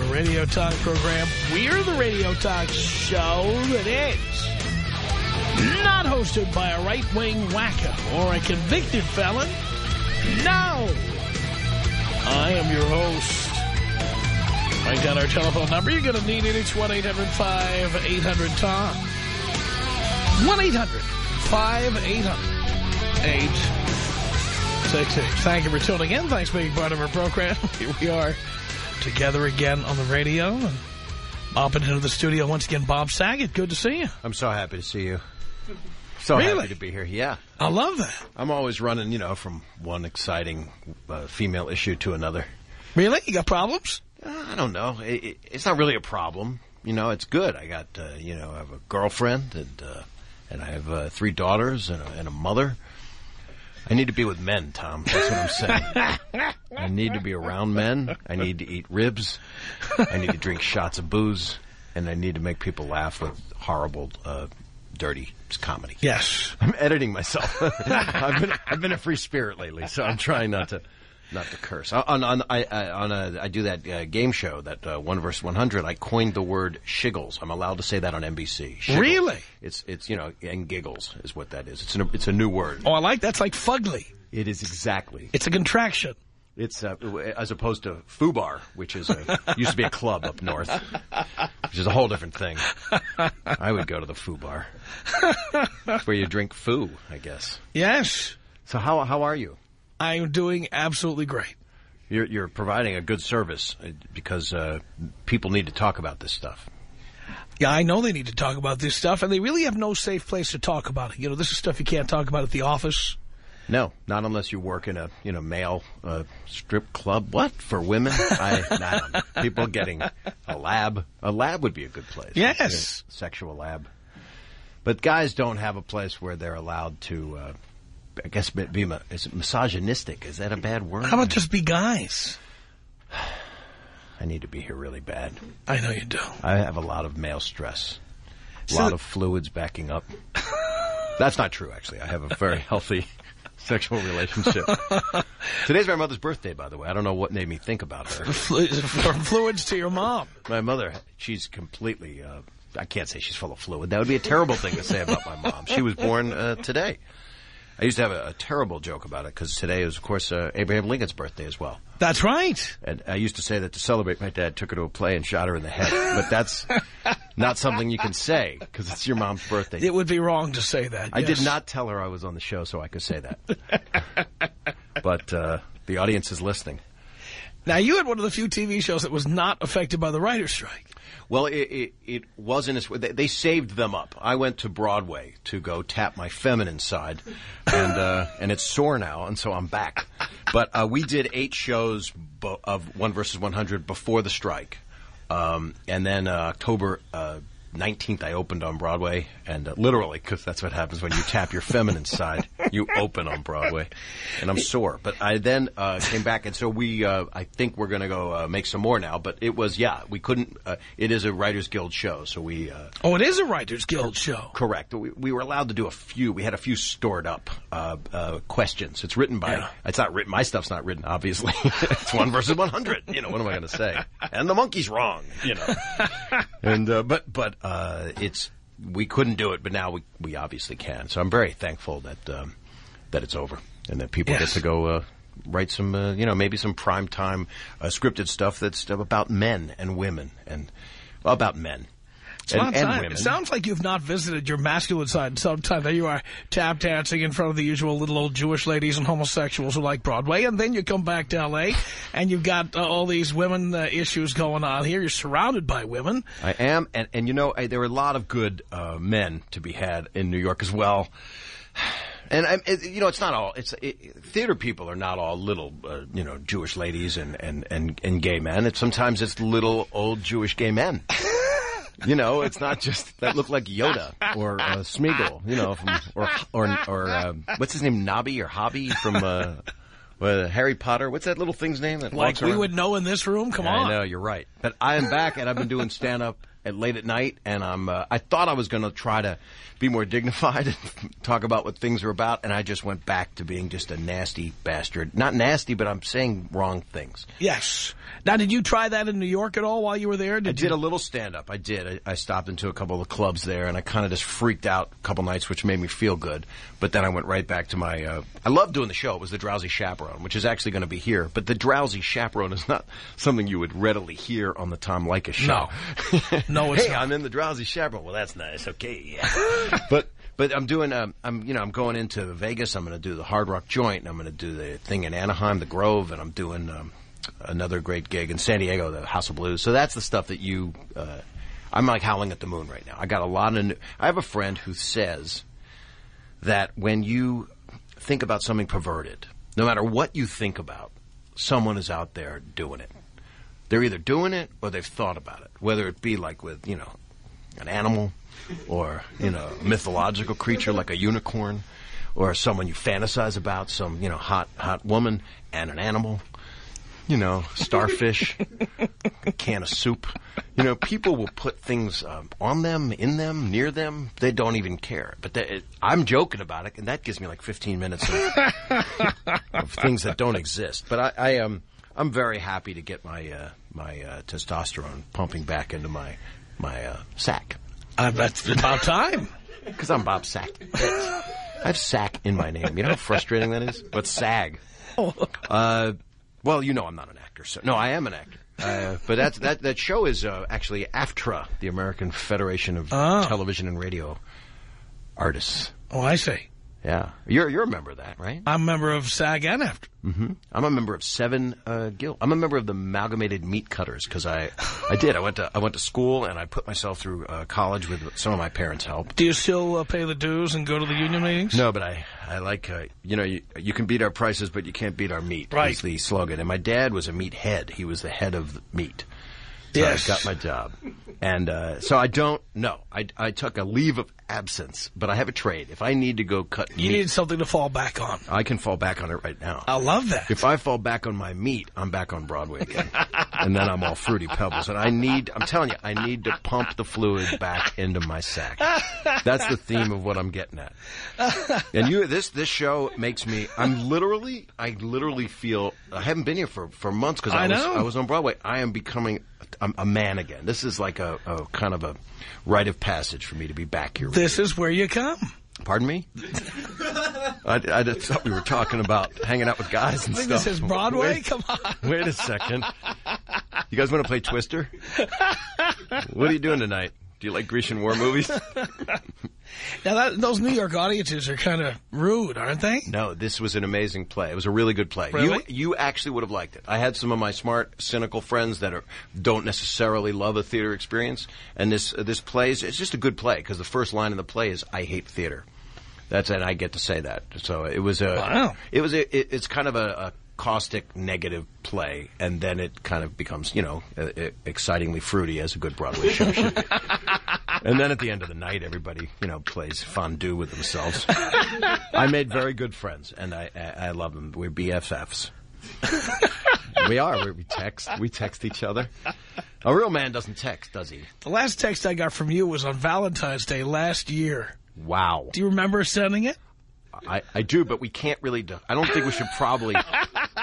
a radio talk program. We're the radio talk show that is not hosted by a right-wing wacko or a convicted felon. No! I am your host. Write down our telephone number. You're going to need it. It's 1-800-5800-TOM. 1-800-5800-866. Thank you for tuning in. Thanks for being part of our program. Here we are together again on the radio. And popping into the studio once again, Bob Saget. Good to see you. I'm so happy to see you. So Really? happy to be here. Yeah. I love that. I'm always running, you know, from one exciting uh, female issue to another. Really? You got problems? Uh, I don't know. It, it, it's not really a problem. You know, it's good. I got, uh, you know, I have a girlfriend and uh, and I have uh, three daughters and a, and a mother. I need to be with men, Tom. That's what I'm saying. I need to be around men. I need to eat ribs. I need to drink shots of booze. And I need to make people laugh with horrible, uh, dirty comedy. Yes. I'm editing myself. I've been I've been a free spirit lately, so I'm trying not to not to curse. On on I, I on a I do that uh, game show that uh, one versus one hundred. I coined the word shiggles. I'm allowed to say that on NBC. Shiggles. Really? It's it's you know and giggles is what that is. It's an, it's a new word. Oh, I like that's like fugly. It is exactly. It's a contraction. It's uh, as opposed to Fubar, which is a, used to be a club up north, which is a whole different thing. I would go to the Fubar. It's where you drink foo, I guess. Yes. So how how are you? I'm doing absolutely great. You're, you're providing a good service uh, because uh, people need to talk about this stuff. Yeah, I know they need to talk about this stuff, and they really have no safe place to talk about it. You know, this is stuff you can't talk about at the office. No, not unless you work in a you know male uh, strip club. What for women? I, I don't. People getting a lab. A lab would be a good place. Yes. Sexual lab. But guys don't have a place where they're allowed to. Uh, I guess be, is it misogynistic? Is that a bad word? How about just be guys? I need to be here really bad. I know you do. I have a lot of male stress. A So- lot of fluids backing up. That's not true, actually. I have a very healthy sexual relationship. Today's my mother's birthday, by the way. I don't know what made me think about her. From fluids to your mom. My mother, she's completely, uh, I can't say she's full of fluid. That would be a terrible thing to say about my mom. She was born uh, today. I used to have a, a terrible joke about it because today is, of course, uh, Abraham Lincoln's birthday as well. That's right. And I used to say that to celebrate, my dad took her to a play and shot her in the head. But that's not something you can say because it's your mom's birthday. It would be wrong to say that. I did not tell her I was on the show so I could say that. but uh, the audience is listening. Now, you had one of the few TV shows that was not affected by the writer's strike. Well, it, it, it wasn't as they, they saved them up. I went to Broadway to go tap my feminine side, and uh, and it's sore now, and so I'm back. But uh, we did eight shows bo- of One versus 100 before the strike, um, and then uh, October. Uh, 19th, I opened on Broadway, and uh, literally, because that's what happens when you tap your feminine side, you open on Broadway, and I'm sore. But I then uh, came back, and so we, uh, I think we're going to go uh, make some more now. But it was, yeah, we couldn't. Uh, it is a Writers Guild show, so we. Uh, Oh, it is a Writers Guild show. Correct. We, we were allowed to do a few. We had a few stored up uh, uh, questions. It's written by. Yeah. It's not written. My stuff's not written. Obviously, it's one versus one hundred. You know what am I going to say? And the monkey's wrong. You know. and uh, but but uh, it's we couldn't do it, but now we we obviously can. So I'm very thankful that um, that it's over and that people Yes. get to go. Uh, Write some, uh, you know, maybe some prime time uh, scripted stuff that's about men and women and well, about men and, and women. It sounds like you've not visited your masculine side in some time. There you are, tap dancing in front of the usual little old Jewish ladies and homosexuals who like Broadway, and then you come back to L.A. and you've got uh, all these women uh, issues going on here. You're surrounded by women. I am, and and you know, I, there are a lot of good uh, men to be had in New York as well. And I, it, you know, it's not all. It's it, theater people are not all little, uh, you know, Jewish ladies and, and, and, and gay men. It's sometimes it's little old Jewish gay men. You know, it's not just that look like Yoda or uh, Smeagol. You know, from, or or or uh, what's his name, Nobby or Hobby from uh, uh, Harry Potter. What's that little thing's name? That Like walks we around? would know in this room? Come on. I know you're right, but I am back and I've been doing stand up at late at night, and I'm. Uh, I thought I was going to try to be more dignified and talk about what things are about, and I just went back to being just a nasty bastard. Not nasty, but I'm saying wrong things. Yes. Now, did you try that in New York at all while you were there? Did I you? did a little stand up. I did. I, I stopped into a couple of clubs there, and I kind of just freaked out a couple nights, which made me feel good. But then I went right back to my. Uh, I loved doing the show. It was the Drowsy Chaperone, which is actually going to be here. But the Drowsy Chaperone is not something you would readily hear on the Tom Leykis show. No. No, it's hey, not. I'm in the Drowsy Chaperone. Well, that's nice. Okay, yeah. but. But I'm doing. Um, I'm you know I'm going into Vegas. I'm going to do the Hard Rock Joint. And I'm going to do the thing in Anaheim, the Grove, and I'm doing um, another great gig in San Diego, the House of Blues. So that's the stuff that you. Uh, I'm like howling at the moon right now. I got a lot of. New, I have a friend who says that when you think about something perverted, no matter what you think about, someone is out there doing it. They're either doing it or they've thought about it. Whether it be like with you know an animal, or you know mythological creature like a unicorn, or someone you fantasize about, some you know hot hot woman and an animal you know, starfish, a can of soup. You know, people will put things um, on them, in them, near them. They don't even care. But they, it, I'm joking about it, and that gives me like 15 minutes of, of things that don't exist. But I, I am, I'm very happy to get my uh, my uh, testosterone pumping back into my my uh, sack Uh, that's about time. because I'm Bob Sack. I have sack in my name. You know how frustrating that is. But sag. Uh, well, you know I'm not an actor, so no, I am an actor. Uh, but that's, that that show is uh, actually AFTRA, the American Federation of Oh. Television and Radio Artists. Oh, I see. Yeah, you're you're a member of that, right? I'm a member of SAG and AFTRA. I'm a member of seven uh, guild. I'm a member of the Amalgamated Meat Cutters because I I did. I went to I went to school and I put myself through uh, college with some of my parents' help. Do you still uh, pay the dues and go to the union meetings? No, but I, I like, uh, you know, you, you can beat our prices, but you can't beat our meat. Right. Is the slogan. And my dad was a meat head. He was the head of the meat. So Yes. I got my job. And, uh, so I don't, no, I, I took a leave of absence, but I have a trade. If I need to go cut You meat, need something to fall back on. I can fall back on it right now. I love that. If I fall back on my meat, I'm back on Broadway again. and then I'm all fruity pebbles. And I need, I'm telling you, I need to pump the fluid back into my sack. That's the theme of what I'm getting at. And you, this, this show makes me, I'm literally, I literally feel, I haven't been here for, for months because I, I was. I was on Broadway. I am becoming a, a man again. This is like a, a kind of a rite of passage for me to be back here. This is where you come. Pardon me? I, I just thought we were talking about hanging out with guys and I think stuff. this is Broadway. Wait, Come on. wait a second. You guys want to play Twister? What are you doing tonight? Do you like Grecian war movies? Now, that, those New York audiences are kind of rude, aren't they? No, this was an amazing play. It was a really good play. Really? You you actually would have liked it. I had some of my smart, cynical friends that are don't necessarily love a theater experience, and this uh, this play is it's just a good play because the first line of the play is "I hate theater." That's and I get to say that. So it was a Wow. it was a, it, it's kind of a, a caustic negative play, and then it kind of becomes you know uh, excitingly fruity as a good Broadway show should be. And then at the end of the night, everybody, you know, plays fondue with themselves. I made very good friends, and I, I, I love them. We're BFFs. we are. We, text. We text each other. A real man doesn't text, does he? The last text I got from you was on Valentine's Day last year. Wow. Do you remember sending it? I, I do, but we can't really. Do, I don't think we should probably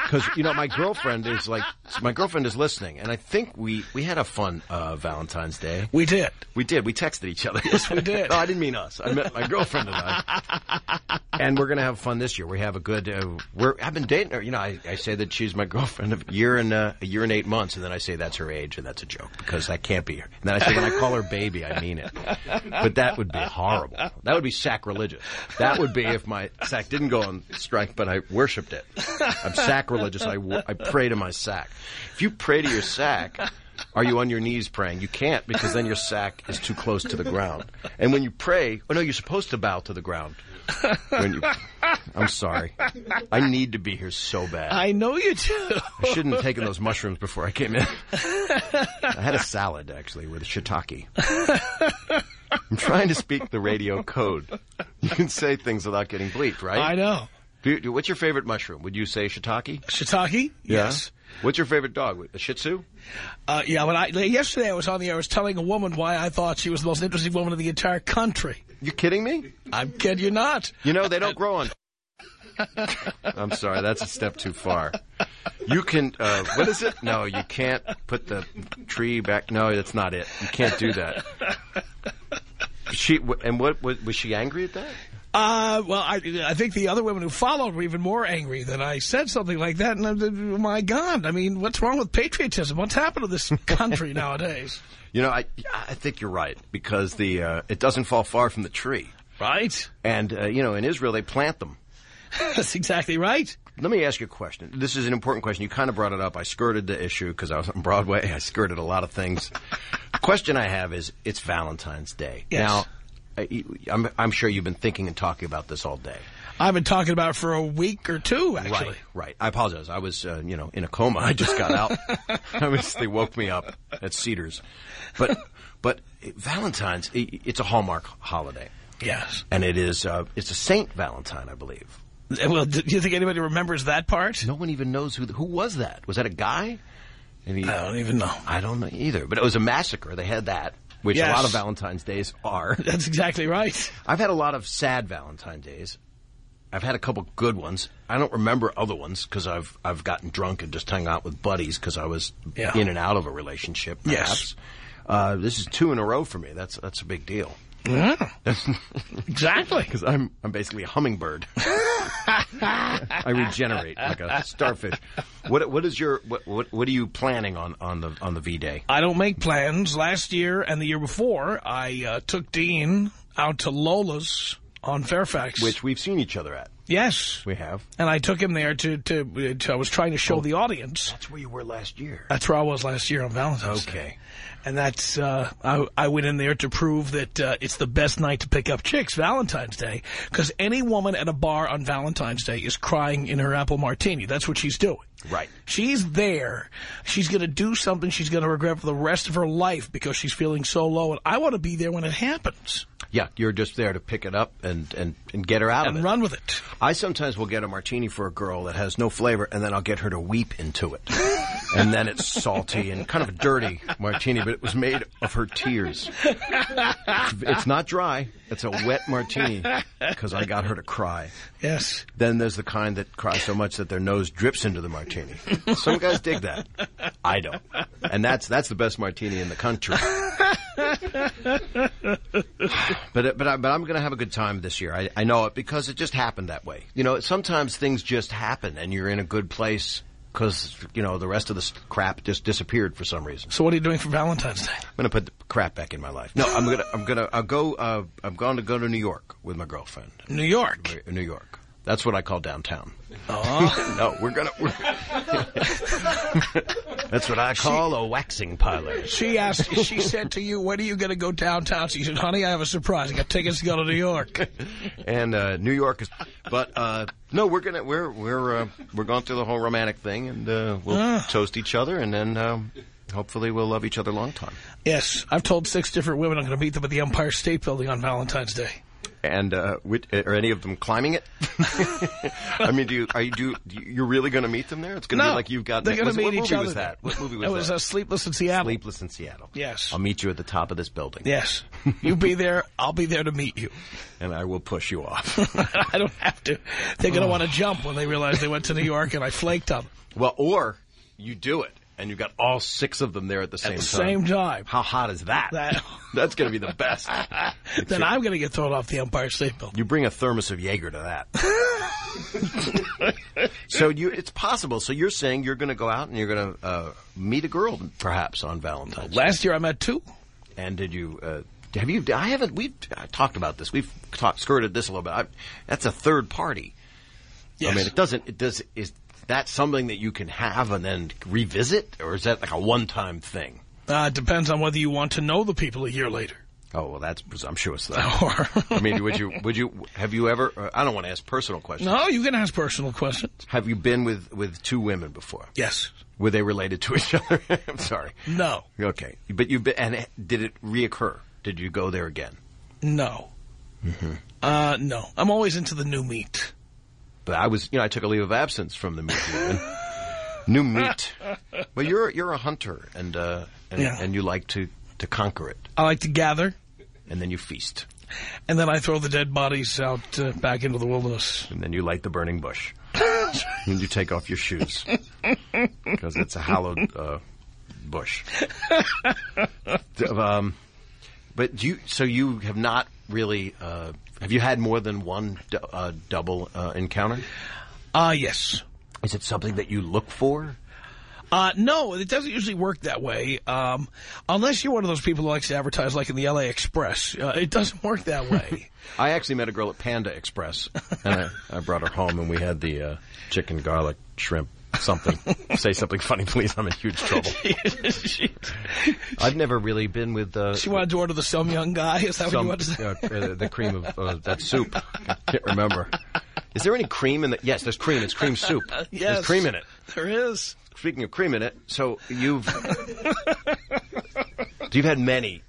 because you know my girlfriend is like my girlfriend is listening, and I think we we had a fun uh, Valentine's Day. We did. We did. We texted each other. Yes, we did. no, I didn't mean us. I meant my girlfriend and I. and we're gonna have fun this year. We have a good. Uh, we're. I've been dating her. You know, I, I say that she's my girlfriend of a year and uh, a year and eight months, and then I say that's her age, and that's a joke because that can't be her. And then I say when I call her baby, I mean it. But that would be horrible. That would be sacrilegious. That would be if my sack didn't go on strike, but I worshipped it. I'm sacrilegious. I I pray to my sack. If you pray to your sack. Are you on your knees praying? You can't because then your sack is too close to the ground. And when you pray, oh no, you're supposed to bow to the ground. When you, I'm sorry. I need to be here so bad. I know you do. I shouldn't have taken those mushrooms before I came in. I had a salad actually with shiitake. I'm trying to speak the radio code. You can say things without getting bleeped, right? I know. Do you- what's your favorite mushroom? Would you say shiitake? Shiitake? Yes. What's your favorite dog? A Shih Tzu? Uh, yeah, when I yesterday I was on the air, I was telling a woman why I thought she was the most interesting woman in the entire country. You kidding me? I'm kidding you not. You know they don't grow on. I'm sorry, that's a step too far. You can. Uh, what is it? No, you can't put the tree back. No, that's not it. You can't do that. She and what was, was she angry at that? Uh, well, I, I think the other women who followed were even more angry that I said something like that. And uh, my God, I mean, what's wrong with patriotism? What's happened to this country nowadays? You know, I I think you're right because the uh, it doesn't fall far from the tree, Right? and uh, you know in Israel they plant them. That's exactly right. Let me ask you a question. This is an important question. You kind of brought it up. I skirted the issue because I was on Broadway. I skirted a lot of things. the question I have is, it's Valentine's Day. Yes. Now, I, I'm, I'm sure you've been thinking and talking about this all day. I've been talking about it for a week or two, actually. Right, right. I apologize. I was, uh, you know, in a coma. I just got out. I was, they woke me up at Cedars. But, but Valentine's, i it's a Hallmark holiday. Yes. And it is, uh, it's a Saint Valentine, I believe. Well, do you think anybody remembers that part? No one even knows who, who was that. Was that a guy? He, I don't even know. I don't know either, but it was a massacre. They had that, which Yes. a lot of Valentine's days are. That's exactly right. I've had a lot of sad Valentine days. I've had a couple good ones. I don't remember other ones because I've I've gotten drunk and just hung out with buddies because I was Yeah. in and out of a relationship. Yes. Uh, this is two in a row for me. That's that's a big deal Yeah. exactly. because I'm I'm basically a hummingbird. I regenerate like a starfish. What what is your what what, what are you planning on on the on the V Day? I don't make plans. Last year and the year before, I uh, took Dean out to Lola's on Fairfax. Which we've seen each other at. Yes. We have. And I took him there to, to, to I was trying to show the audience. That's where you were last year. That's where I was last year on Valentine's Day. Okay. And that's, uh, I, I went in there to prove that uh, it's the best night to pick up chicks, Valentine's Day. Because any woman at a bar on Valentine's Day is crying in her apple martini. That's what she's doing. Right. She's there. She's going to do something she's going to regret for the rest of her life because she's feeling so low. And I want to be there when it happens Yeah, you're just there to pick it up and, and, and get her out and of it. And run with it. I sometimes will get a martini for a girl that has no flavor, and then I'll get her to weep into it. and then it's salty and kind of a dirty martini, but it was made of her tears. It's not dry. It's a wet martini because I got her to cry. Yes. Then there's the kind that cry so much that their nose drips into the martini. Some guys dig that. I don't. And that's that's the best martini in the country. but but I, but I'm going to have a good time this year. I, I know it because it just happened that way. You know, sometimes things just happen and you're in a good place because you know the rest of the crap just disappeared for some reason. So what are you doing for Valentine's Day? I'm going to put the crap back in my life. No, I'm going to I'm going to I'll go. Uh, I'm going to go to New York with my girlfriend. New York. New York. That's what I call downtown. Oh. no, we're gonna. We're That's what I call a waxing parlor. She asked, she said to you, when are you going to go downtown? She said, honey, I have a surprise. I got tickets to go to New York. And uh, New York is, but uh, no, we're gonna we're we're uh, we're going through the whole romantic thing, and uh, we'll Ah. toast each other, and then um, hopefully we'll love each other a long time. Yes, I've told six different women I'm going to meet them at the Empire State Building on Valentine's Day. And uh, which, are any of them climbing it? I mean, do you are you do you, you're really going to meet them there? It's going to No, be like you've got. they're going to meet what each movie other. was that? What movie was It was that? uh, Sleepless in Seattle. Sleepless in Seattle. Yes. I'll meet you at the top of this building. Yes. You be there. I'll be there to meet you. And I will push you off. I don't have to. They're going to want to jump when they realize they went to New York and I flaked them. well, or you do it, and you've got all six of them there at the same At the time. same time. How hot is that? That- That's going to be the best. Then I'm going to get thrown off the Empire State Building. You bring a thermos of Jaeger to that. so you, it's possible. So you're saying you're going to go out and you're going to uh, meet a girl, perhaps on Valentine's. Day. Last year I met two. And did you? Uh, have you? I haven't. We've talked about this. We've talked, skirted this a little bit. I, that's a third party. Yes. I mean, it doesn't. It does. Is that something that you can have and then revisit, or is that like a one-time thing? Uh, it depends on whether you want to know the people a year later. Oh well, that's presumptuous. Though. I mean, would you? Would you? Have you ever? Uh, I don't want to ask personal questions. No, you can ask personal questions. Have you been with with two women before? Yes. Were they related to each other? I'm sorry. No. Okay, but you and did it reoccur? Did you go there again? No. Mm-hmm. Uh, no. I'm always into the new meat. But I was, you know, I took a leave of absence from the meat new meat. Well, you're you're a hunter, and uh, and, Yeah. and you like to to conquer it, I like to gather, and then you feast, and then I throw the dead bodies out uh, back into the wilderness. and then you light the burning bush, and you take off your shoes because it's a hallowed uh, bush. um, but do you so you have not really. Uh, have you had more than one uh, double uh, encounter? Ah, yes. Is it something that you look for? Uh, no, it doesn't usually work that way. Um, unless you're one of those people who likes to advertise like in the LA Express. Uh, it doesn't work that way. I actually met a girl at Panda Express, and I, I brought her home, and we had the uh, chicken, garlic, shrimp, something. Say something funny, please. I'm in huge trouble. I've never really been with uh, she wanted to order the some young guy. Is that what you some wanted to say? uh, uh, the cream of uh, that soup. I can't remember. Is there any cream in the? Yes, there's cream. It's cream soup. Yes. There's cream in it. There is. Speaking of cream in it, so you've you've had many.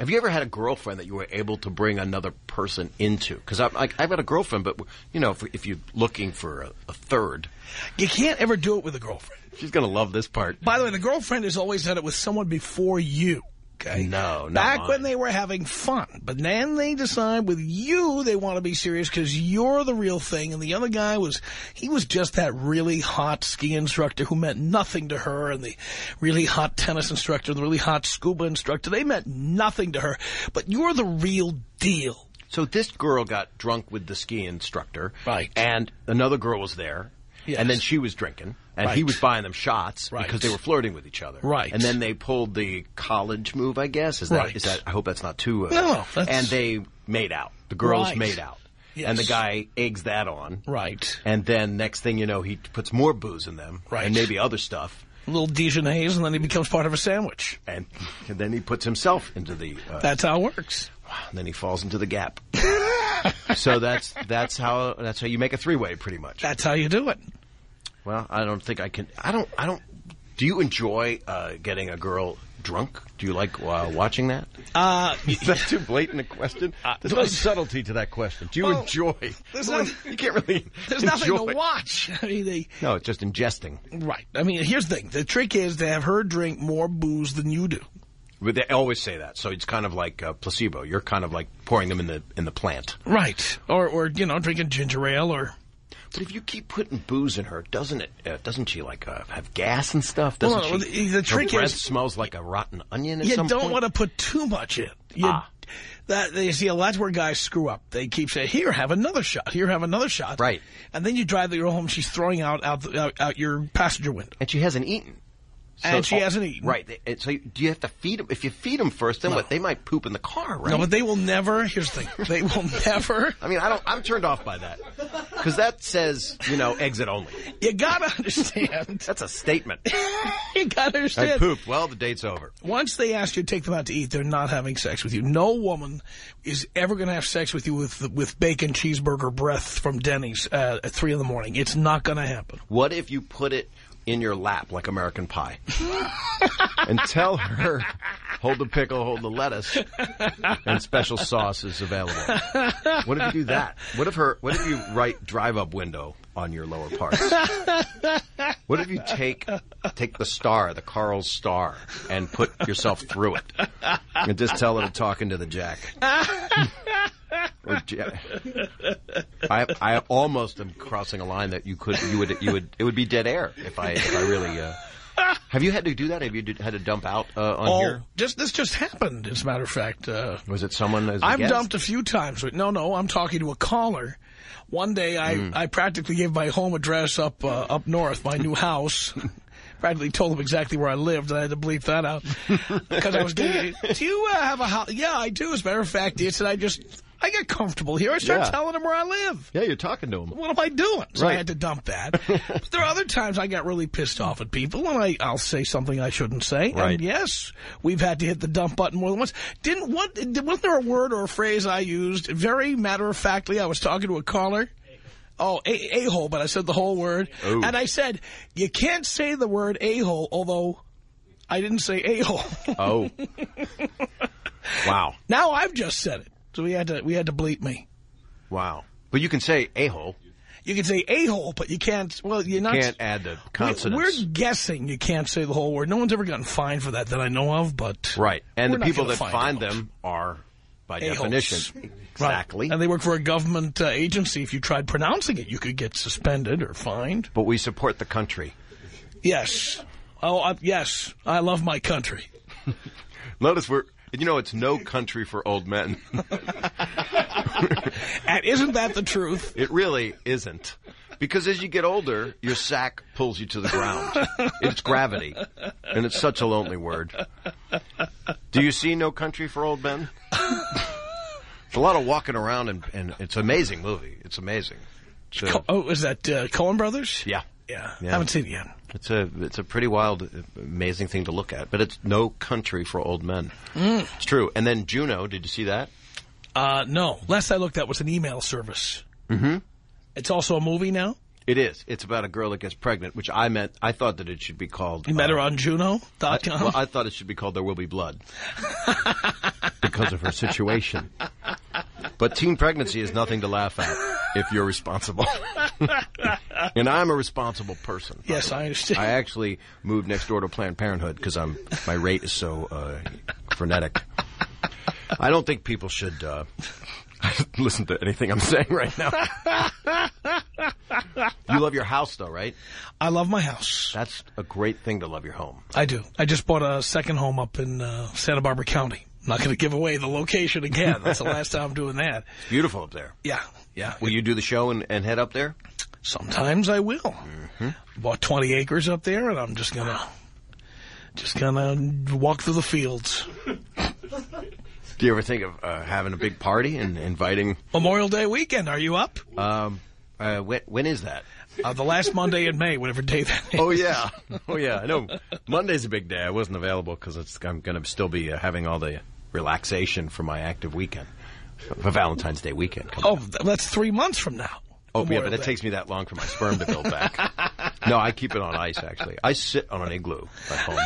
Have you ever had a girlfriend that you were able to bring another person into? Because I've, like, I've had a girlfriend, but you know, if, if you're looking for a, a third, You can't ever do it with a girlfriend. she's going to love this part. By the way, the girlfriend has always done it with someone before you. Okay. No, not Back mine. when they were having fun. But then they decide with you they want to be serious because you're the real thing. And the other guy was, he was just that really hot ski instructor who meant nothing to her. And the really hot tennis instructor, the really hot scuba instructor, they meant nothing to her. But you're the real deal. So this girl got drunk with the ski instructor, Right. And another girl was there, Yes. and then she was drinking, and he was buying them shots Right. because they were flirting with each other, Right. And then they pulled the college move, I guess. Is that Right. is that? I hope that's not too. Uh, No, that's- And they made out. The girls Right. made out, Yes. and the guy eggs that on, Right. and then next thing you know, he puts more booze in them, Right. and maybe other stuff, A little Dijonnaise and then he becomes part of a sandwich. and, and then he puts himself into the. Uh, That's how it works. and then he falls into the gap. so that's that's how that's how you make a three way, pretty much. That's how you do it. Well, I don't think I can. I don't. I don't. Do you enjoy uh, getting a girl drunk? Do you like uh, watching that? Uh, Is that too blatant a question? There's no subtlety to that question. Do you Well, enjoy? there's Well, not- you can't really. there's nothing to watch. I mean, they, No, it's just ingesting. Right. I mean, here's the thing. The trick is to have her drink more booze than you do. But they always say that, so it's kind of like uh, placebo. You're kind of like pouring them in the in the plant. Right. Or, or you know, drinking ginger ale or... But if you keep putting booze in her, doesn't it? Uh, doesn't she like uh, have gas and stuff? Doesn't no, she? the- the trick her breath is- smells like a rotten onion. You don't want to put too much in. You, Ah. That, you see, that's where guys screw up. They keep saying, here, have another shot. Here, have another shot. Right. And then you drive the girl home, she's throwing out, out, the- out, out your passenger window. and she hasn't eaten. And she hasn't eaten. Right. And So do you have to feed them? If you feed them first, then No. what? They might poop in the car, right? No, but they will never, here's the thing, they will never, I mean, I don't. I'm turned off by that because that says, you know, exit only. you gotta understand, That's a statement. you gotta understand. I pooped. Well, the date's over. Once they ask you to take them out to eat, they're not having sex with you. No woman is ever going to have sex with you with with bacon cheeseburger breath from Denny's uh, at three in the morning. It's not going to happen. What if you put it in your lap like American Pie and tell her, hold the pickle, hold the lettuce, and special sauce is available? What if you do that? What if her? What if you write drive up window on your lower parts? What if you take take the star, the Carl's star, and put yourself through it, and just tell her to talk into the jack? Or I I almost am crossing a line that you could you would you would it would be dead air if I if I really. Uh, have you had to do that? Have you did, had to dump out uh, on Oh, here? just this just happened. As a matter of fact, uh, Was it someone as a I've guest? dumped a few times. No, no, I'm talking to a caller. One day, I Hmm. I practically gave my home address up uh, up north, my new house. Practically told them exactly where I lived, and I had to bleep that out because I was getting. Do you uh, have a house? Yeah, I do. As a matter of fact, it's that I just I get comfortable here. I start Yeah. telling him where I live. Yeah, you're talking to him. What am I doing? So I had to dump that. but there are other times I got really pissed off at people, and I, I'll say something I shouldn't say. Right. And yes, we've had to hit the dump button more than once. Didn't what? Wasn't there a word or a phrase I used? Very matter of factly, I was talking to a caller. Oh, a- a-hole, but I said the whole word. Ooh. And I said, you can't say the word a-hole, although I didn't say a-hole. Oh. wow. now I've just said it. So we had to we had to bleep me. Wow. But you can say a-hole. You can say a-hole, but you can't, well, you're not... Can't add the We- consonants. We're guessing you can't say the whole word. No one's ever gotten fined for that that I know of, but... Right. And the people that find them are, by definition, Right. exactly. And they work for a government uh, agency. If you tried pronouncing it, you could get suspended or fined. But we support the country. Yes. Oh, uh, yes. I love my country. Notice we're, you know, it's no country for old men. And isn't that the truth? It really isn't. Because as you get older, your sack pulls you to the ground. It's gravity. And it's such a lonely word. Do you see No Country for Old Men? It's a lot of walking around, and, and it's an amazing movie. It's amazing. Oh, is that uh, Coen Brothers? yeah. Yeah. Yeah. Haven't seen it yet. It's a it's a pretty wild, amazing thing to look at. But it's No Country for Old Men. It's true. And then Juno, did you see that? Uh, no. Last I looked, that was an email service. Mm-hmm. It's also a movie now? It is. It's about a girl that gets pregnant, which I meant. I thought that it should be called. You met uh, her on Juno.com? I, well, I thought it should be called There Will Be Blood because of her situation. But teen pregnancy is nothing to laugh at if you're responsible. and I'm a responsible person. Yes. I understand. I actually moved next door to Planned Parenthood because I'm my rate is so uh, frenetic. I don't think people should uh, listen to anything I'm saying right now. you love your house, though, right? I love my house. That's a great thing to love your home. I do. I just bought a second home up in uh, Santa Barbara County. I'm not going to give away the location again. That's the last time I'm doing that. It's beautiful up there. Yeah, yeah. Will you do the show and, and head up there? Sometimes I will. Mm-hmm. Bought 20 acres up there, and I'm just gonna, just gonna walk through the fields. Do you ever think of uh, having a big party and inviting? Memorial Day weekend. Are you up? Um, uh, when, when is that? Uh, the last Monday in May, whatever day that is. Oh yeah, oh yeah. I know Monday's a big day. I wasn't available because I'm going to still be uh, having all the relaxation for my active weekend, for Valentine's Day weekend. coming Oh, that's three months from now. Oh yeah, but it takes me that long for my sperm to build back. no, I keep it on ice. Actually, I sit on an igloo at home.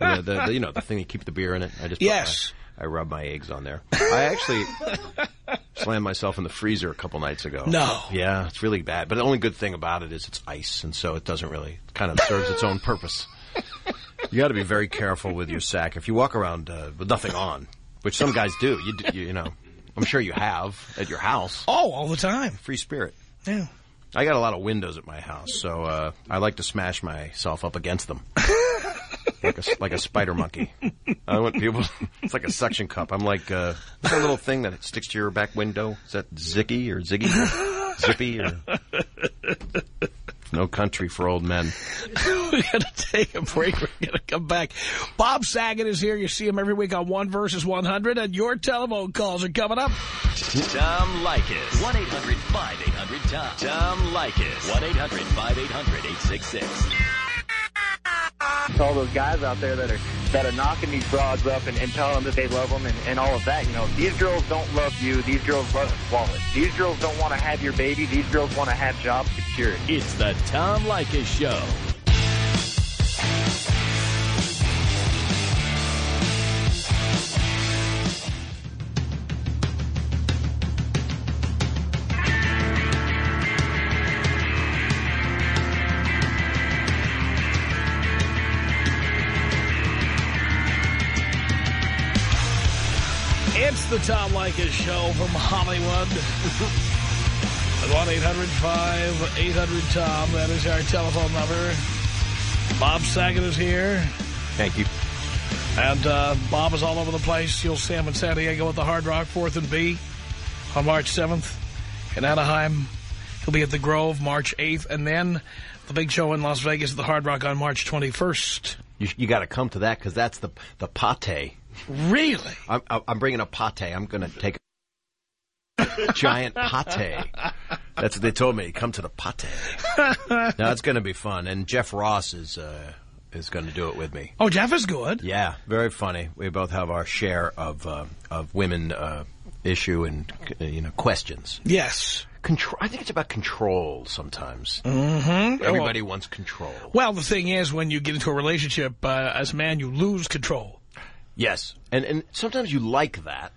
the, the, the, you know, the thing you keep the beer in it. I just Yes. my- I rub my eggs on there. I actually slammed myself in the freezer a couple nights ago. No. Yeah, it's really bad. But the only good thing about it is it's ice, and so it doesn't really kind of serves its own purpose. You got to be very careful with your sack. If you walk around uh, with nothing on, which some guys do, you, d- you you know, I'm sure you have at your house. Oh, all the time. Free spirit. Yeah. I got a lot of windows at my house, so uh, I like to smash myself up against them. like a, like a spider monkey. I want people, it's like a suction cup. I'm like, uh, what's that little thing that sticks to your back window? Is that Zicky or Ziggy? Or Zippy or? No country for old men. We're going to take a break. We're going to come back. Bob Saget is here. You see him every week on One versus 100, and your telephone calls are coming up. Tom Leykis. 1-800-5800-TOM. Tom Leykis. 1-800-5800-866. To all those guys out there that are that are knocking these broads up and, and telling them that they love them and, and all of that. You know, these girls don't love you. These girls love wallet. These girls don't want to have your baby. These girls want to have job security. It's the Tom Leykis Show. The Tom Leykis Show from Hollywood. At 1-800-5800-TOM. That is our telephone number. Bob Saget is here. Thank you. And uh, Bob is all over the place. You'll see him in San Diego at the Hard Rock 4th and B on March 7th. In Anaheim, he'll be at the Grove March 8th. And then the big show in Las Vegas at the Hard Rock on March 21st. You, you got to come to that because that's the the pate. Really? I'm, I'm bringing a pate. I'm going to take a giant pate. That's what they told me. Come to the pate. now it's going to be fun, and Jeff Ross is uh, is going to do it with me. Oh, Jeff is good. Yeah, very funny. We both have our share of uh, of women uh, issue and uh, you know questions. Yes. Control. I think it's about control sometimes. Mm-hmm. Everybody wants control. Well, the thing is, when you get into a relationship uh, as a man, you lose control. Yes, and and sometimes you like that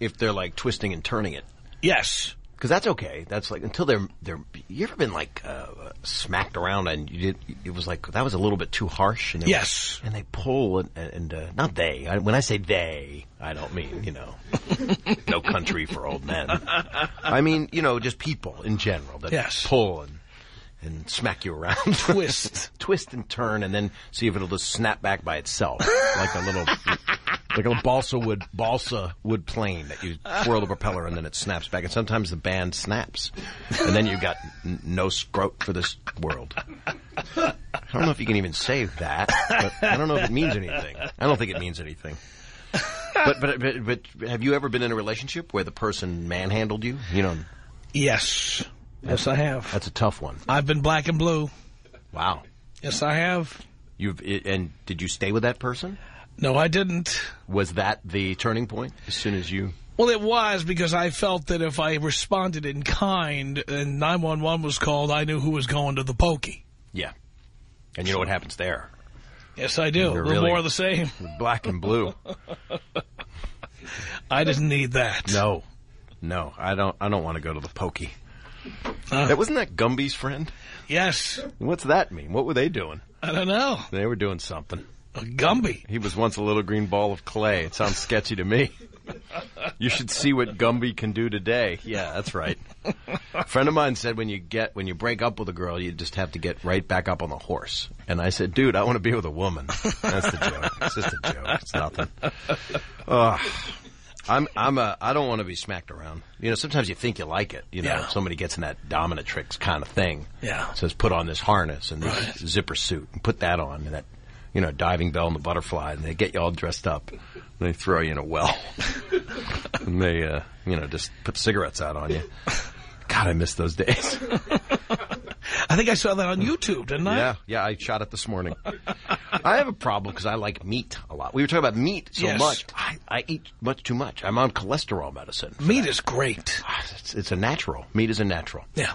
if they're like twisting and turning it. Yes. Because that's okay. That's like until they're they're. You ever been like uh, smacked around and you did? It was like that was a little bit too harsh. And they, Yes. And they pull and, and uh, not they. I, when I say they, I don't mean you know, no country for old men. I mean you know just people in general that Yes. pull and and smack you around, Twist. twist and turn, and then see if it'll just snap back by itself, like a little, like a balsa wood balsa wood plane that you twirl the propeller and then it snaps back. And sometimes the band snaps, and then you've got n- no scrote for this world. I don't know if you can even say that, but I don't know if it means anything. I don't think it means anything. But but but, but have you ever been in a relationship where the person manhandled you? You know, Yes. Yes, I have. that's a tough one. I've been black and blue. Wow. Yes, I have. You've and did you stay with that person? No, I didn't. Was that the turning point? As soon as you, Well, it was because I felt that if I responded in kind and 911 was called, I knew who was going to the pokey. yeah, and you know what happens there? Yes, I do. You're a little really- more of the same. Black and blue. I didn't need that. No, no, I don't. I don't want to go to the pokey. That wasn't that Gumby's friend. Yes. What's that mean? What were they doing? I don't know. They were doing something. A Gumby. He was once a little green ball of clay. It sounds sketchy to me. You should see what Gumby can do today. Yeah, that's right. A friend of mine said when you get when you break up with a girl, you just have to get right back up on the horse. And I said, dude, I want to be with a woman. That's the joke. It's just a joke. It's nothing. Ugh. I'm I'm a I don't want to be smacked around. You know, sometimes you think you like it. You know, Yeah. somebody gets in that dominatrix kind of thing. Yeah. Says put on this harness and this zipper suit and put that on and that you know diving bell and the butterfly and they get you all dressed up. And they throw you in a well. and they uh, you know just put cigarettes out on you. God, I miss those days. I think I saw that on YouTube, didn't I? Yeah, yeah, I shot it this morning. I have a problem because I like meat a lot. We were talking about meat so Yes. much. I, I eat much too much. I'm on cholesterol medicine. Meat is great. Ah, It's, it's a natural. Meat is a natural. Yeah.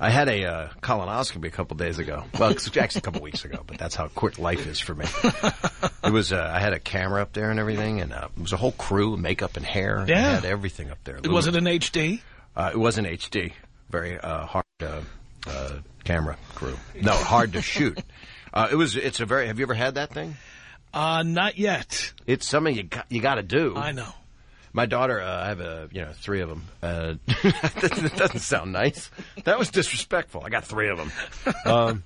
I had a uh, colonoscopy a couple days ago. Well, actually a couple weeks ago, but that's how quick life is for me. It was. Uh, I had a camera up there and everything, and uh, it was a whole crew, makeup and hair. I Yeah. had everything up there. Was it an HD? Uh, it wasn't HD. Very uh, hard uh, uh, camera crew. No, hard to shoot. Uh, it was. It's a very. Have you ever had that thing? Uh, not yet. It's something you got, you got to do. I know. My daughter, uh, I have a you know three of them. Uh, that doesn't sound nice. That was disrespectful. I got three of them. Um,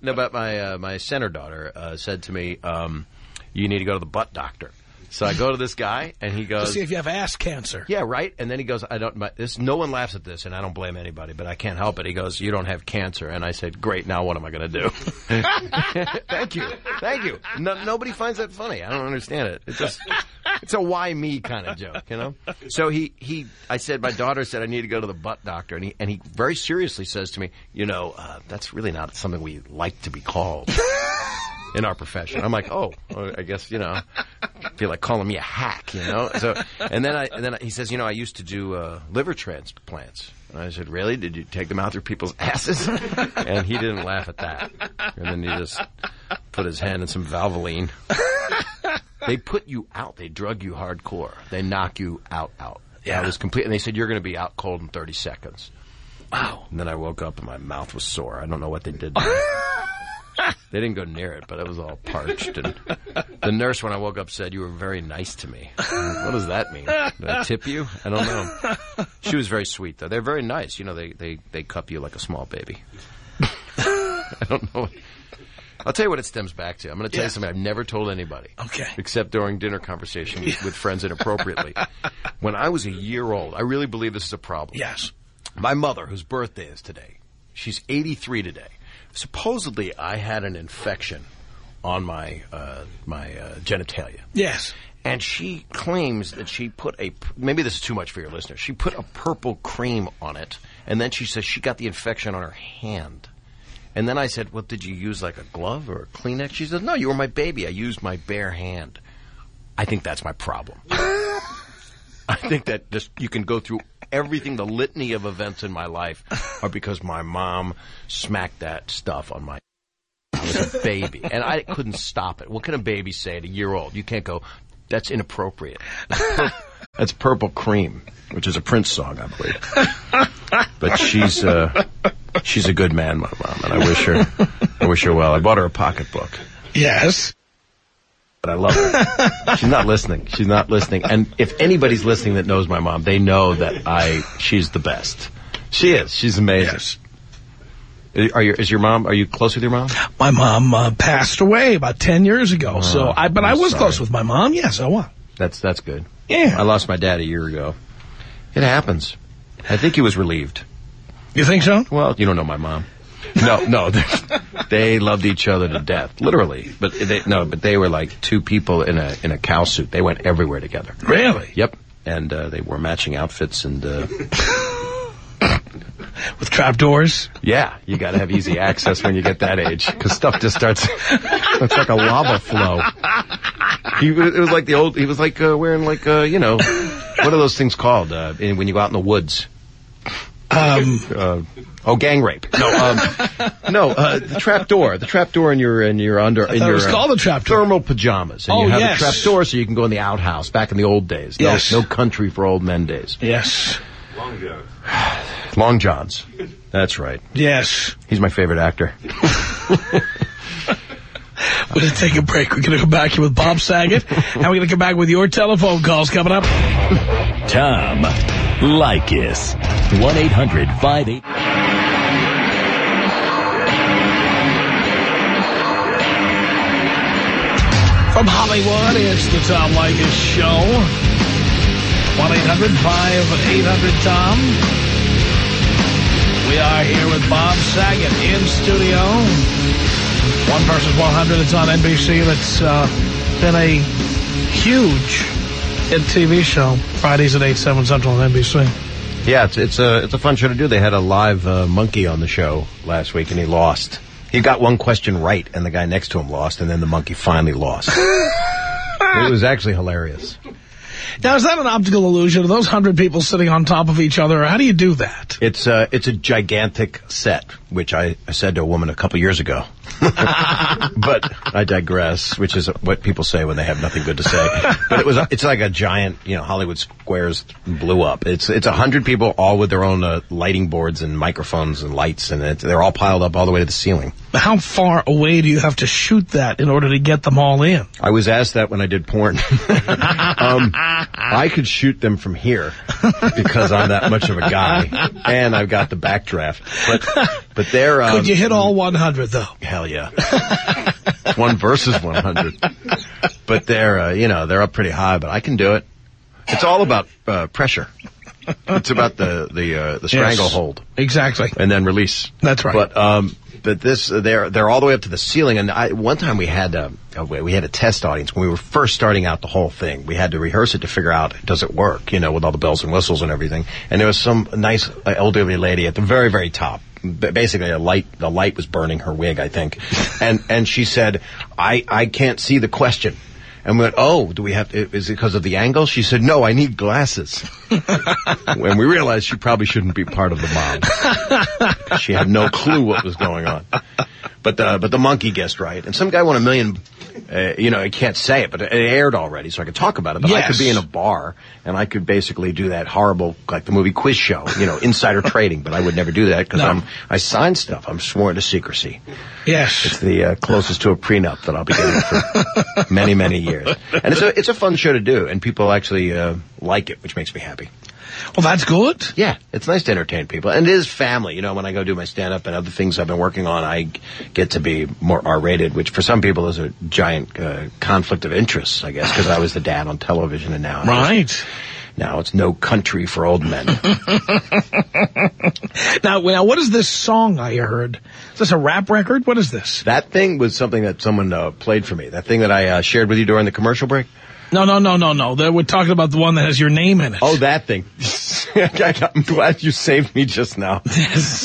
no, but my uh, my center daughter uh, said to me, um, "You need to go to the butt doctor." So I go to this guy, and he goes... To see if you have ass cancer. "Yeah, right." And then he goes, "I don't." My, this no one laughs at this, and I don't blame anybody, but I can't help it. He goes, "You don't have cancer," and I said, "Great. Now what am I going to do?" Thank you, thank you. No, nobody finds that funny. I don't understand it. It's just it's a why me kind of joke, you know. So he he I said my daughter said I need to go to the butt doctor, and he and he very seriously says to me, you know, uh, that's really not something we like to be called. In our profession, I'm like, oh, well, I guess you know, I feel like calling me a hack, you know. So, and then I, and then he says, you know, I used to do uh, liver transplants. And I said, really? Did you take them out through people's asses? And he didn't laugh at that. And then he just put his hand in some Valvoline. They put you out. They drug you hardcore. They knock you out, out. Yeah. I was complete. And they said, you're going to be out cold in 30 seconds. Wow. And then I woke up and my mouth was sore. I don't know what they did. they didn't go near it, but it was all parched. And the nurse, when I woke up, said, "You were very nice to me." Like, what does that mean? Did I tip you? I don't know. She was very sweet, though. They're very nice. You know, they they they cup you like a small baby. I don't know. I'll tell you what it stems back to. I'm going to tell Yeah. you something I've never told anybody. Okay. Except during dinner conversation with friends inappropriately. when I was a year old, I really believe this is a problem. Yes. My mother, whose birthday is today, she's 83 today. Supposedly, I had an infection on my uh, my uh, genitalia. Yes. And she claims that she put a maybe this is too much for your listeners. She put a purple cream on it, and then she says she got the infection on her hand. And then I said, "Well, did you use like a glove or a Kleenex?" She says, "No, you were my baby. I used my bare hand." I think that's my problem. I think that just you can go through everything. The litany of events in my life are because my mom smacked that stuff on my. I was a baby, and I couldn't stop it. What can a baby say at a year old? You can't go. That's inappropriate. That's Purple Cream, which is a Prince song, I believe. But she's uh, she's a good man, my mom, and I wish her I wish her well. I bought her a pocketbook Yes. But I love her. she's not listening. She's not listening. And if anybody's listening that knows my mom, they know that I she's the best. She is. She's amazing. Yes. Are you? Is your mom? Are you close with your mom? My mom uh, passed away about 10 years ago. so I, but I I'm was sorry. close with my mom. Yes, I was. That's that's good. Yeah. I lost my dad a year ago. It happens. I think he was relieved. You think so? Well, you don't know my mom. No, no, they, loved each other to death, literally. But they, no, but they were like two people in a in a cow suit. They went everywhere together. Really? Yep, and uh, they wore matching outfits and. Uh, With trapdoors? Yeah, you got to have easy access when you get that age because stuff just starts. It's like a lava flow. He it was like the old. He was like uh, wearing like uh, you know, what are those things called uh, when you go out in the woods? Um, Uh, oh, gang rape. No, um, no, uh, the trap door. The trap door in your in your under in thought it your was called the trap door. thermal pajamas. And Oh, you have yes. a trap door so you can go in the outhouse back in the old days. No, Yes. no country for old men days. yes. Long Johns. That's right. Yes. He's my favorite actor. We're going to take a break. We're going to come back here with Bob Saget. and we're going to come back with your telephone calls coming up. Tom Leykis. 1-800-58... From Hollywood, it's the Tom Leykis Show. 1-800-5800-TOM. We are here with Bob Saget in studio. One versus 100. It's on NBC. That's uh, been a huge hit TV show. Fridays at 8, 7 Central on NBC. Yeah, it's it's a it's a fun show to do. They had a live uh, monkey on the show last week, and he lost. He got one question right, and the guy next to him lost, and then the monkey finally lost. it was actually hilarious. Now, is that an optical illusion? Are those 100 people sitting on top of each other? How do you do that? It's a, it's a gigantic set, which I, I said to a woman a couple years ago. but I digress, which is what people say when they have nothing good to say. But it was it's like a giant, you know, Hollywood Squares blew up. It's it's a hundred people all with their own uh, lighting boards and microphones and lights, and it, they're all piled up all the way to the ceiling. How far away do you have to shoot that in order to get them all in? I was asked that when I did porn. um, I could shoot them from here because I'm that much of a guy, and I've got the backdraft. But but they're um, Could you hit all 100, though? Hell yeah. One versus 100. But they're, uh, you know, they're up pretty high, but I can do it. It's all about uh, pressure. It's about the the uh, the stranglehold Exactly. and then release. That's right. But um, but this uh, they're they're all the way up to the ceiling. And I, one time we had a, a we had a test audience when we were first starting out the whole thing. We had to rehearse it to figure out does it work, you know, with all the bells and whistles and everything. And there was some nice uh, elderly lady at the very very top. Basically, a light the light was burning her wig, I think, and and she said, "I I can't see the question." And we went, oh, do we have to, is it because of the angle? She said, no, I need glasses. when we realized she probably shouldn't be part of the mob. she had no clue what was going on. But the, but the monkey guessed right. And some guy won a million, uh, you know, I can't say it, but it aired already, so I could talk about it. But I could be in a bar, and I could basically do that horrible, like the movie quiz show, you know, insider trading, but I would never do that because No. I'm, I signed stuff. I'm sworn to secrecy Yes. It's the uh, closest to a prenup that I'll be getting for many, many years. And it's a it's a fun show to do, and people actually uh, like it, which makes me happy. Well, that's good. Yeah, it's nice to entertain people, and it is family. You know, when I go do my stand up and other things I've been working on, I get to be more R rated, which for some people is a giant uh, conflict of interests, I guess, because I was the dad on television, and now Right. Now it's no country for old men. Now, now, what is this song I heard? Is this a rap record? What is this? that thing was something that someone uh, played for me. That thing that I uh, shared with you during the commercial break. No, no, no, no, no. We're talking about the one that has your name in it. Oh, that thing. I'm glad you saved me just now.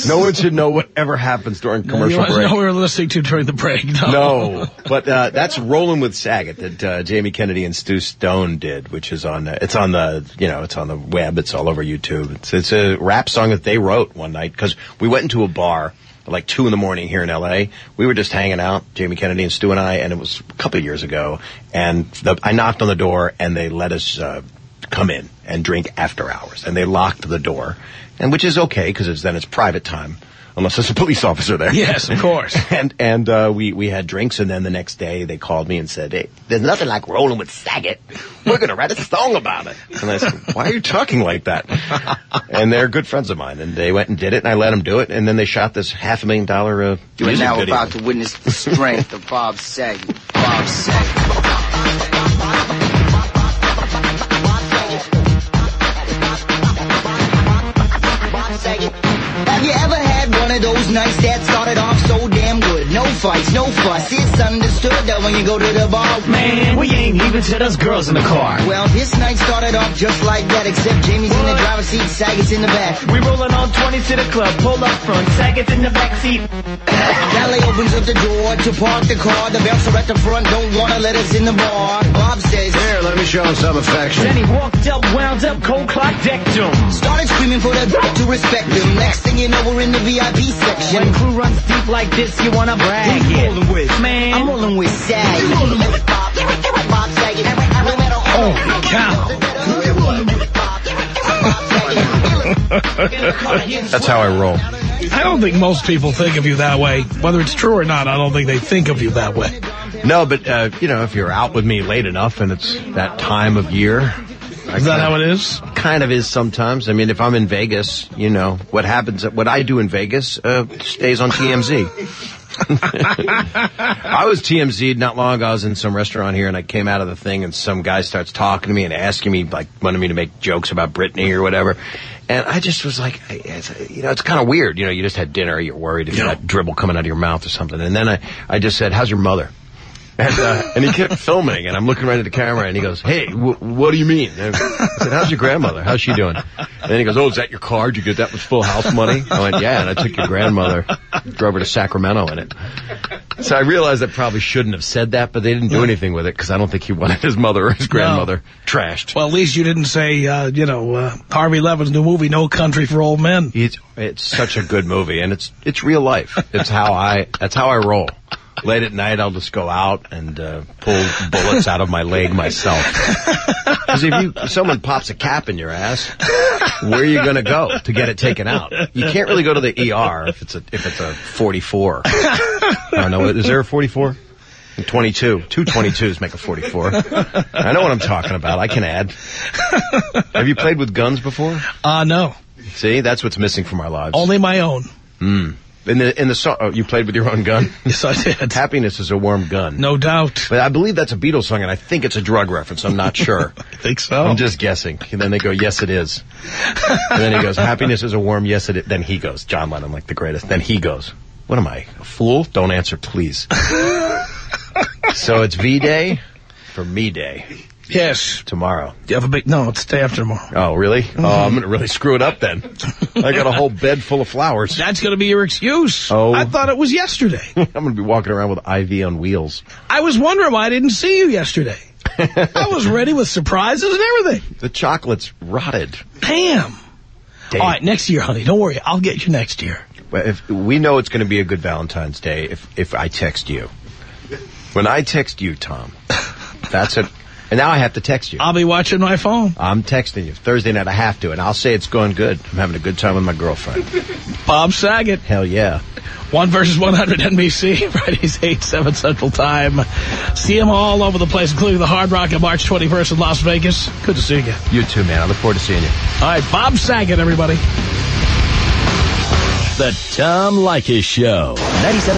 No one should know whatever happens during you commercial want to break. know we were listening to during the break? No. No, but uh, that's "Rolling with Saget" that uh, Jamie Kennedy and Stu Stone did, which is on. Uh, it's on the you know it's on the web. It's all over YouTube. It's it's a rap song that they wrote one night because we went into a bar like two in the morning here in L.A. We were just hanging out, Jamie Kennedy and Stu and I, and it was a couple of years ago. And the, I knocked on the door, and they let us uh, come in and drink after hours, and they locked the door, and which is okay because then it's private time. Unless there's a police officer there. Yes, of course. And and uh, we we had drinks, and then the next day they called me and said, "Hey, there's nothing like rolling with Saget. We're gonna write a song about it." And I said, "Why are you talking like that?" And they're good friends of mine, and they went and did it, and I let them do it, and then they shot this half a million dollar uh, You are music now video. about to witness the strength of Bob Saget. Bob Saget. Nights that started good? No fights, no fuss. It's understood that when you go to the bar, Man, we ain't even to those girls in the car. well, this night started off just like that, except Jamie's in the driver's seat, Saget's in the back. We rolling on 20 to the club, pull up front, Saget's in the back seat. Valet opens up the door to park the car. The bouncer at the front don't wanna let us in the bar. Bob says, Here, let me show him some affection. Then he walked up, wound up, cold clock decked him. started screaming for the girl to respect him. Next thing you know, we're in the VIP section. When crew runs deep like this, you wanna brag. Who you rolling with? Man. I'm rolling with Sag. Bob Saget. Holy cow. That's how I roll. I don't think most people think of you that way. Whether it's true or not, I don't think they think of you that way. No, but uh, you know, if you're out with me late enough, and it's that time of year. Is that how it is? kind of is sometimes. I mean, if I'm in Vegas, you know, what happens, what I do in Vegas, uh, stays on TMZ. I was TMZ'd not long ago. I was in some restaurant here and I came out of the thing and some guy starts talking to me and asking me, like, wanted me to make jokes about Britney or whatever. And I just was like, it's, you know, it's kind of weird. You know, you just had dinner, you're worried if you got dribble coming out of your mouth or something. And then I, I just said, how's your mother? And, uh, and he kept filming, and I'm looking right at the camera, and he goes, "Hey, wh- what do you mean?" And I said, "How's your grandmother? How's she doing?" And then he goes, "Oh, is that your card? You get that with full house money?" I went, "Yeah," and I took your grandmother, drove her to Sacramento in it. So I realized I probably shouldn't have said that, but they didn't do anything with it because I don't think he wanted his mother or his grandmother trashed. Well, at least you didn't say, uh, you know, uh, Harvey Levin's new movie, No Country for Old Men. It's it's such a good movie, and it's it's real life. It's how I that's how I roll. Late at night, I'll just go out and uh, pull bullets out of my leg myself. Because if you if someone pops a cap in your ass, where are you going to go to get it taken out? You can't really go to the ER if it's a if it's a 44. I don't know. Is there a 44? 22. Two 22s make a 44. I know what I'm talking about. I can add. Have you played with guns before? Uh, no. See, that's what's missing from our lives. Only my own. In the in the song, oh, you played with your own gun. Yes, I did. Happiness is a warm gun. No doubt. but I believe that's a Beatles song, and I think it's a drug reference. I'm not sure. I think so. I'm just guessing. And then they go, "Yes, it is." and then he goes, "Happiness is a warm." Yes, it is. Then he goes, John Lennon, like the greatest. Then he goes, "What am I, a fool? Don't answer, please." so it's V Day for Me Day Yes. tomorrow. Do you have a big, no, it's day after tomorrow. Oh, really? Mm-hmm. Oh, I'm gonna really screw it up then. I got a whole bed full of flowers. That's going to be your excuse. Oh. I thought it was yesterday. I'm gonna be walking around with IV on wheels. I was wondering why I didn't see you yesterday. I was ready with surprises and everything. The chocolate's rotted. Damn. All right, next year, honey. Don't worry. I'll get you next year. Well, If we know it's going to be a good Valentine's Day if if I text you. When I text you, Tom, that's it. And now I have to text you. I'll be watching my phone. I'm texting you Thursday night. I have to, and I'll say it's going good. I'm having a good time with my girlfriend. Bob Saget. Hell yeah! One versus 100 NBC, Fridays 8, 7 Central Time. See them all over the place, including the Hard Rock on March 21st in Las Vegas. Good to see you. You too, man. I look forward to seeing you. All right, Bob Saget, everybody. The Tom Leykis Show. 97.